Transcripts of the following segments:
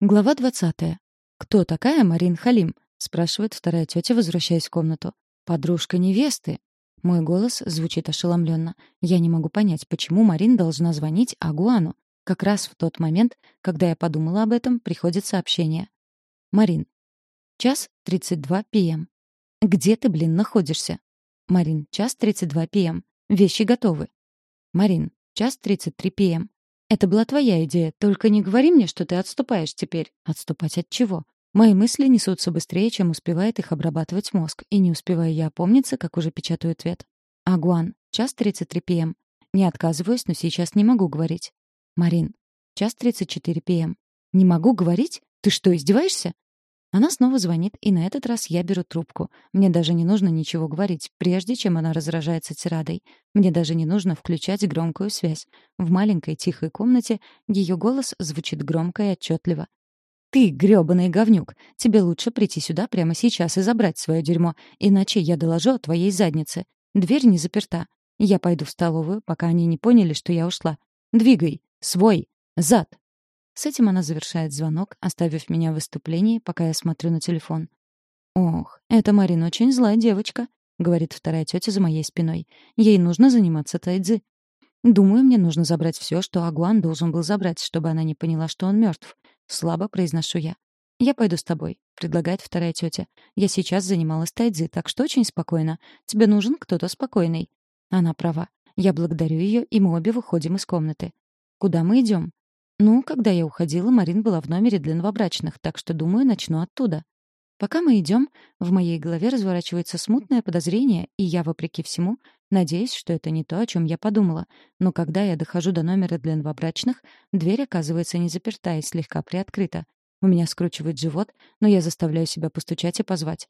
Глава 20. «Кто такая Марин Халим?» — спрашивает вторая тетя, возвращаясь в комнату. «Подружка невесты». Мой голос звучит ошеломленно. Я не могу понять, почему Марин должна звонить Агуану. Как раз в тот момент, когда я подумала об этом, приходит сообщение. «Марин. Час 32 п.м. Где ты, блин, находишься?» «Марин. Час 32 п.м. Вещи готовы». «Марин. Час 33 п.м. Это была твоя идея, только не говори мне, что ты отступаешь теперь. Отступать от чего? Мои мысли несутся быстрее, чем успевает их обрабатывать мозг, и не успеваю я опомниться, как уже печатаю ответ. Агуан, час 33 п.м. Не отказываюсь, но сейчас не могу говорить. Марин, час 34 п.м. Не могу говорить? Ты что, издеваешься? Она снова звонит, и на этот раз я беру трубку. Мне даже не нужно ничего говорить, прежде чем она разражается тирадой. Мне даже не нужно включать громкую связь. В маленькой тихой комнате ее голос звучит громко и отчетливо. «Ты, грёбаный говнюк, тебе лучше прийти сюда прямо сейчас и забрать свое дерьмо, иначе я доложу о твоей заднице. Дверь не заперта. Я пойду в столовую, пока они не поняли, что я ушла. Двигай! Свой! Зад! С этим она завершает звонок, оставив меня в выступлении, пока я смотрю на телефон. «Ох, эта Марина очень злая девочка», — говорит вторая тетя за моей спиной. «Ей нужно заниматься тайцзи». «Думаю, мне нужно забрать все, что Агуан должен был забрать, чтобы она не поняла, что он мертв. Слабо произношу я. «Я пойду с тобой», — предлагает вторая тетя. «Я сейчас занималась тайцзи, так что очень спокойно. Тебе нужен кто-то спокойный». Она права. Я благодарю ее, и мы обе выходим из комнаты. «Куда мы идем? Ну, когда я уходила, Марин была в номере для новобрачных, так что, думаю, начну оттуда. Пока мы идем, в моей голове разворачивается смутное подозрение, и я, вопреки всему, надеюсь, что это не то, о чем я подумала. Но когда я дохожу до номера для новобрачных, дверь оказывается не заперта и слегка приоткрыта. У меня скручивает живот, но я заставляю себя постучать и позвать.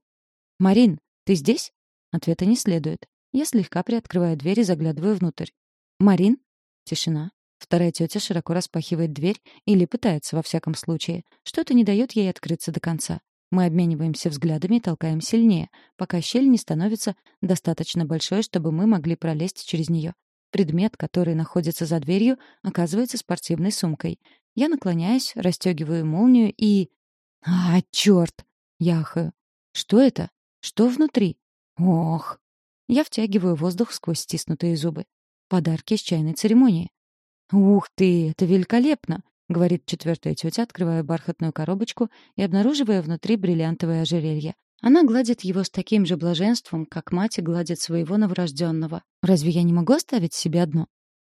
«Марин, ты здесь?» Ответа не следует. Я слегка приоткрываю дверь и заглядываю внутрь. «Марин?» Тишина. Вторая тетя широко распахивает дверь или пытается, во всяком случае. Что-то не дает ей открыться до конца. Мы обмениваемся взглядами и толкаем сильнее, пока щель не становится достаточно большой, чтобы мы могли пролезть через нее. Предмет, который находится за дверью, оказывается спортивной сумкой. Я наклоняюсь, расстегиваю молнию и... А, черт! Яхаю. Что это? Что внутри? Ох! Я втягиваю воздух сквозь стиснутые зубы. Подарки с чайной церемонии. «Ух ты, это великолепно!» — говорит четвертая тетя, открывая бархатную коробочку и обнаруживая внутри бриллиантовое ожерелье. Она гладит его с таким же блаженством, как мать гладит своего новорожденного. «Разве я не могу оставить себе одно?»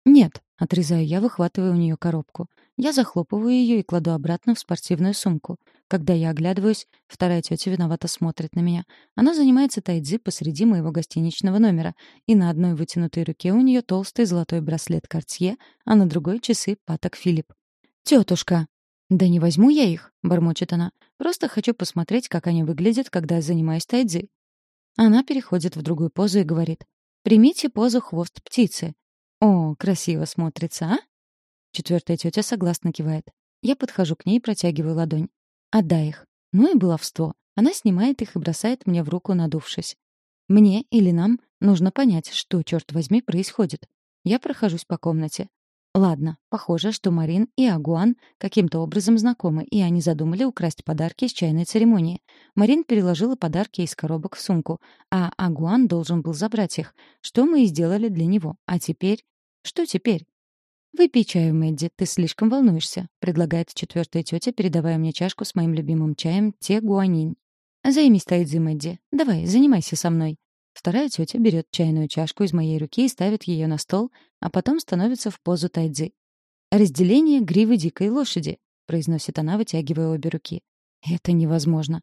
«Нет», — отрезаю я, выхватываю у нее коробку. Я захлопываю ее и кладу обратно в спортивную сумку. Когда я оглядываюсь, вторая тетя виновато смотрит на меня. Она занимается тайцзи посреди моего гостиничного номера, и на одной вытянутой руке у нее толстый золотой браслет Кортье, а на другой — часы Паток Филипп. «Тетушка!» «Да не возьму я их», — бормочет она. «Просто хочу посмотреть, как они выглядят, когда занимаюсь тайцзи». Она переходит в другую позу и говорит. «Примите позу хвост птицы. «О, красиво смотрится, а?» Четвертая тетя согласно кивает. Я подхожу к ней и протягиваю ладонь. «Отдай их». Ну и баловство. Она снимает их и бросает мне в руку, надувшись. Мне или нам нужно понять, что, черт возьми, происходит. Я прохожусь по комнате. Ладно, похоже, что Марин и Агуан каким-то образом знакомы, и они задумали украсть подарки с чайной церемонии. Марин переложила подарки из коробок в сумку, а Агуан должен был забрать их, что мы и сделали для него. А теперь... Что теперь? «Выпей чаю, Мэдди, ты слишком волнуешься», — предлагает четвертая тетя, передавая мне чашку с моим любимым чаем Те Гуанинь. «Займись тайдзи, Мэдди. Давай, занимайся со мной». Вторая тетя берет чайную чашку из моей руки и ставит ее на стол, а потом становится в позу тайцзи. «Разделение гривы дикой лошади», — произносит она, вытягивая обе руки. «Это невозможно.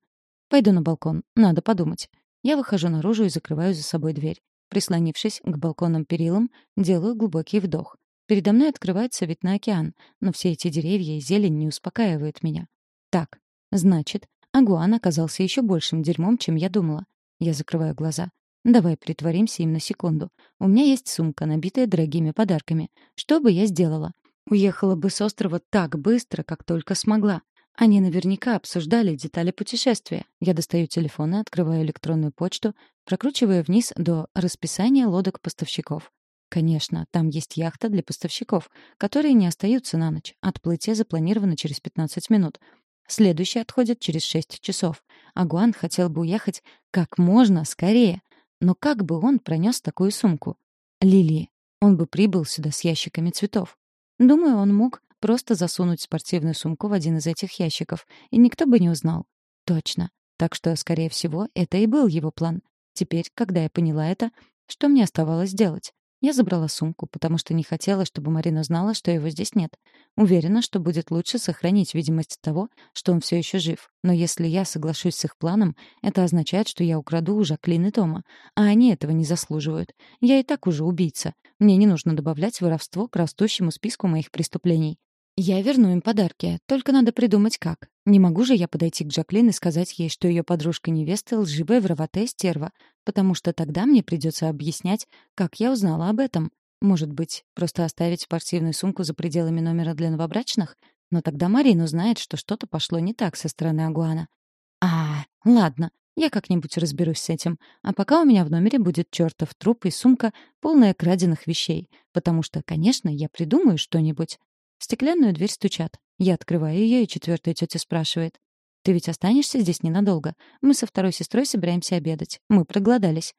Пойду на балкон. Надо подумать». Я выхожу наружу и закрываю за собой дверь. Прислонившись к балконным перилам, делаю глубокий вдох. Передо мной открывается вид на океан, но все эти деревья и зелень не успокаивают меня. Так, значит, Агуан оказался еще большим дерьмом, чем я думала. Я закрываю глаза. Давай притворимся им на секунду. У меня есть сумка, набитая дорогими подарками. Что бы я сделала? Уехала бы с острова так быстро, как только смогла. Они наверняка обсуждали детали путешествия. Я достаю телефон и открываю электронную почту, прокручивая вниз до расписания лодок поставщиков. Конечно, там есть яхта для поставщиков, которые не остаются на ночь. Отплытие запланировано через 15 минут. Следующий отходит через шесть часов. Агуан хотел бы уехать как можно скорее. Но как бы он пронес такую сумку? Лилии. Он бы прибыл сюда с ящиками цветов. Думаю, он мог просто засунуть спортивную сумку в один из этих ящиков, и никто бы не узнал. Точно. Так что, скорее всего, это и был его план. Теперь, когда я поняла это, что мне оставалось делать? Я забрала сумку, потому что не хотела, чтобы Марина знала, что его здесь нет. Уверена, что будет лучше сохранить видимость того, что он все еще жив. Но если я соглашусь с их планом, это означает, что я украду у Жаклин и Тома. А они этого не заслуживают. Я и так уже убийца. Мне не нужно добавлять воровство к растущему списку моих преступлений. Я верну им подарки, только надо придумать как. Не могу же я подойти к Джаклин и сказать ей, что ее подружка-невеста — лживая вороватая стерва, потому что тогда мне придется объяснять, как я узнала об этом. Может быть, просто оставить спортивную сумку за пределами номера для новобрачных? Но тогда Марин узнает, что что-то пошло не так со стороны Агуана. А, ладно, я как-нибудь разберусь с этим. А пока у меня в номере будет чертов труп и сумка, полная краденных вещей. Потому что, конечно, я придумаю что-нибудь. Стеклянную дверь стучат. Я открываю ее, и четвертая тетя спрашивает. «Ты ведь останешься здесь ненадолго? Мы со второй сестрой собираемся обедать. Мы проголодались».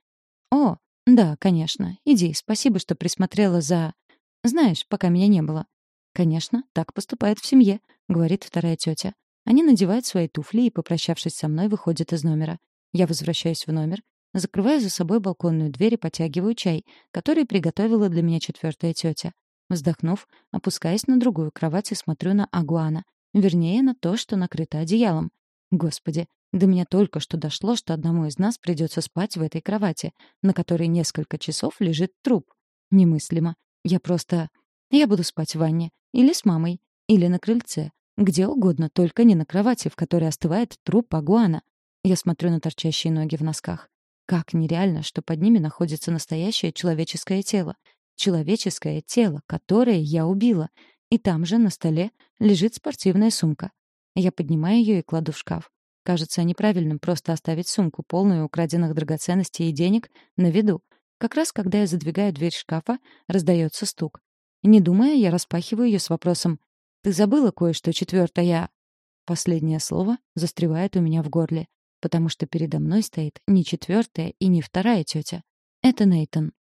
«О, да, конечно. Иди, спасибо, что присмотрела за... Знаешь, пока меня не было». «Конечно, так поступает в семье», — говорит вторая тетя. Они надевают свои туфли и, попрощавшись со мной, выходят из номера. Я возвращаюсь в номер, закрываю за собой балконную дверь и потягиваю чай, который приготовила для меня четвертая тетя. Вздохнув, опускаясь на другую кровать и смотрю на Агуана. Вернее, на то, что накрыто одеялом. Господи, до меня только что дошло, что одному из нас придется спать в этой кровати, на которой несколько часов лежит труп. Немыслимо. Я просто... Я буду спать в ванне. Или с мамой. Или на крыльце. Где угодно, только не на кровати, в которой остывает труп Агуана. Я смотрю на торчащие ноги в носках. Как нереально, что под ними находится настоящее человеческое тело человеческое тело, которое я убила. И там же на столе лежит спортивная сумка. Я поднимаю ее и кладу в шкаф. Кажется неправильным просто оставить сумку, полную украденных драгоценностей и денег, на виду. Как раз когда я задвигаю дверь шкафа, раздается стук. Не думая, я распахиваю ее с вопросом «Ты забыла кое-что четвертое?» Последнее слово застревает у меня в горле, потому что передо мной стоит не четвертая и не вторая тетя. Это Нейтон.